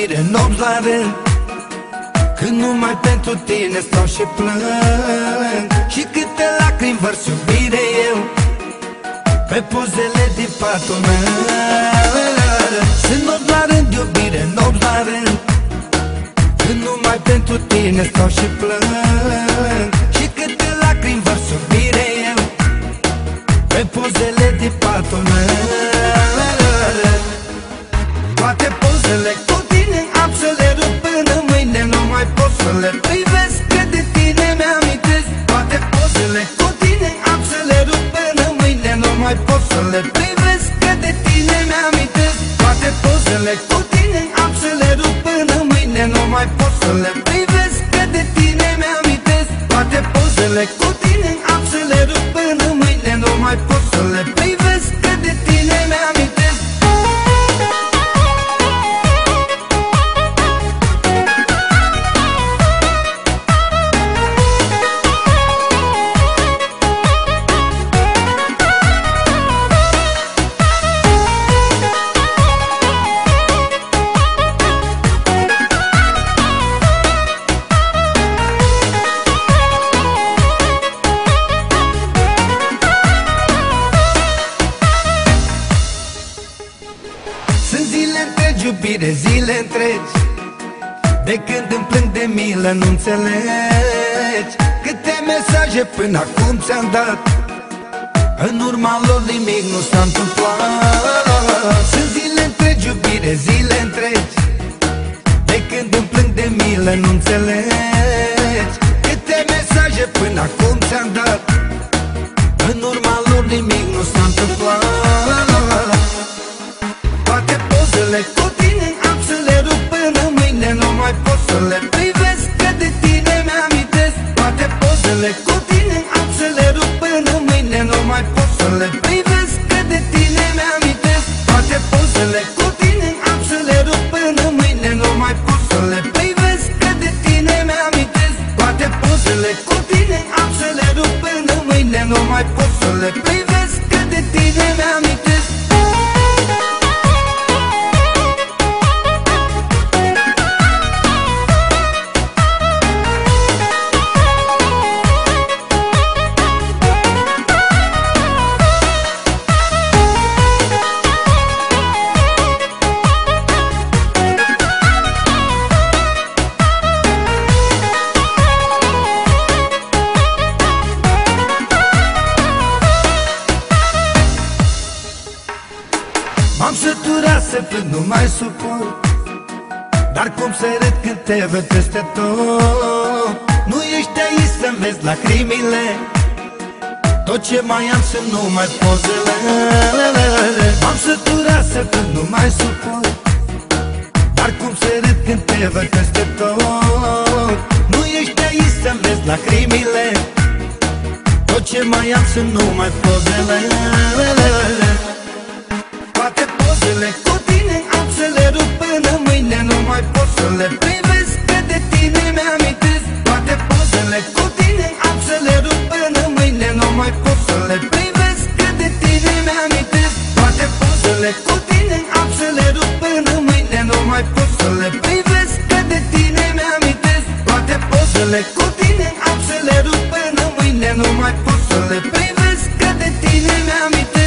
iubire, nopți la rând Când numai pentru tine stau și plâng. Și câte lacrimi vărs iubire eu Pe pozele din patul meu. Sunt nopți la rând, iubire, nopți la rând Când numai pentru tine stau și plâng. Și câte lacrimi vărs iubire eu Pe pozele din patul meu mai pot să le privesc Că de tine mi-amintesc. Toate pozele cu tine am să le rup până mâine Nu mai pot să le privesc iubire, zile întregi. De când îmi plâng de milă, nu înțelegi Câte mesaje până acum ți-am dat. În urma lor nimic nu s-a întâmplat. Sunt zile întregi, iubire, zile întregi. De când îmi plâng de milă, nu înțelegi Câte mesaje până acum ți-am dat. În urma lor nimic nu s-a întâmplat mai pot să le privesc că de tine mi-amintesc. Toate pozele cu tine am să le rup până mâine Nu mai pot să le privesc săturat să plâng, nu mai suport. Dar cum să râd când te văd peste tot? Nu ești aici să-mi vezi lacrimile. Tot ce mai am sunt numai pozele. M-am săturat să plâng, nu mai suport. Dar cum să râd când te văd peste tot? Nu ești aici să-mi vezi lacrimile. Tot ce mai am sunt numai pozele pozele cu tine am să le rup până mâine Nu mai pot să le privesc că de tine. Mi-amintesc